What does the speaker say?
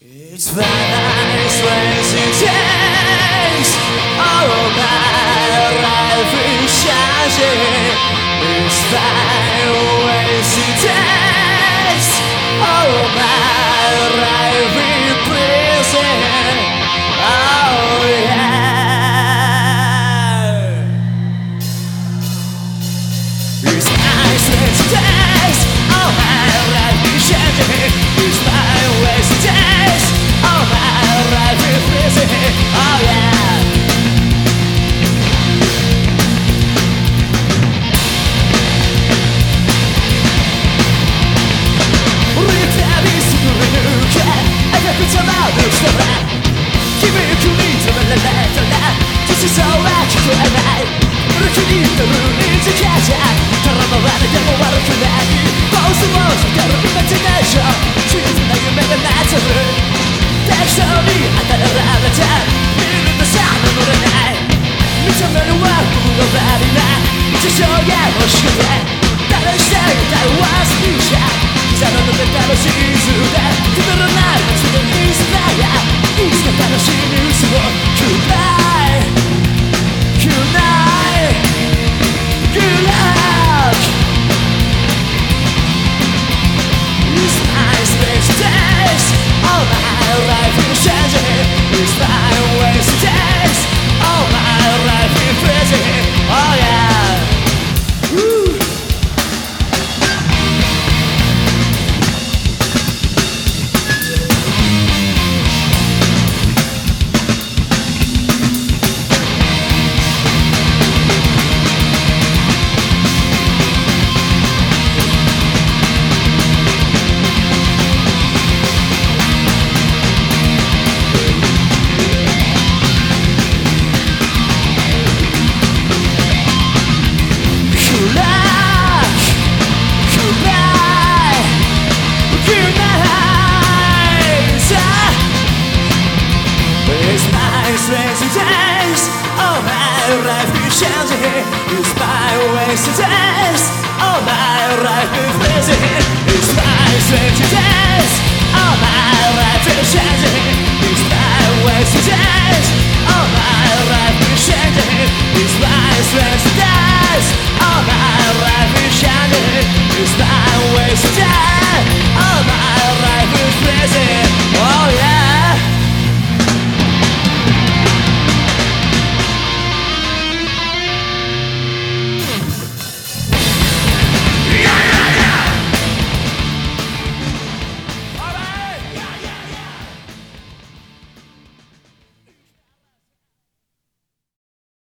It's when I swear days All my life is changing It's my wasted days All my life is pleasing Oh yeah It's my wasted days All my life is changing It's my 歩きに乗るいつかじゃ空回りでも悪くないポーズも光るイマジネーション小さな夢が待つる適当に与えられた見るのさ守れない見た目のは物語な日常が欲しくて life is changing It's my wasted days All my life is blazing It's my crazy days my